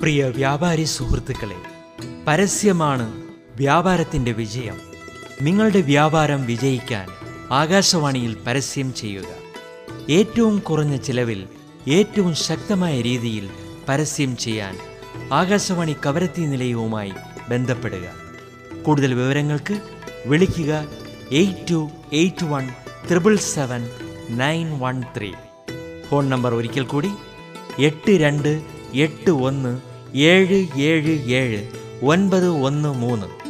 പ്രിയ വ്യാപാരി സുഹൃത്തുക്കളെ പരസ്യമാണ് വ്യാപാരത്തിന്റെ വിജയം. നിങ്ങളുടെ വ്യാപാരം വിജയിക്കാൻ ആകാശവാണിയിൽ പരസ്യം ചെയ്യുക. ഏറ്റവും കുറഞ്ഞ ചിലവിൽ ഏറ്റവും ശക്തമായ രീതിയിൽ പരസ്യം ചെയ്യാൻ ആകാശവാണി കവരത്തി നിലയവുമായി ബന്ധപ്പെടുക. കൂടുതൽ വിവരങ്ങൾക്ക് വിളിക്കുക eight two eight one triple seven nine one three. Phone number ഒരിക്കൽ കൂടി എട്ട് രണ്ട് എട്ട് ഒന്ന് ഏഴ് ഏഴ് ഏഴ് ഒൻപത് ഒന്ന് മൂന്ന്.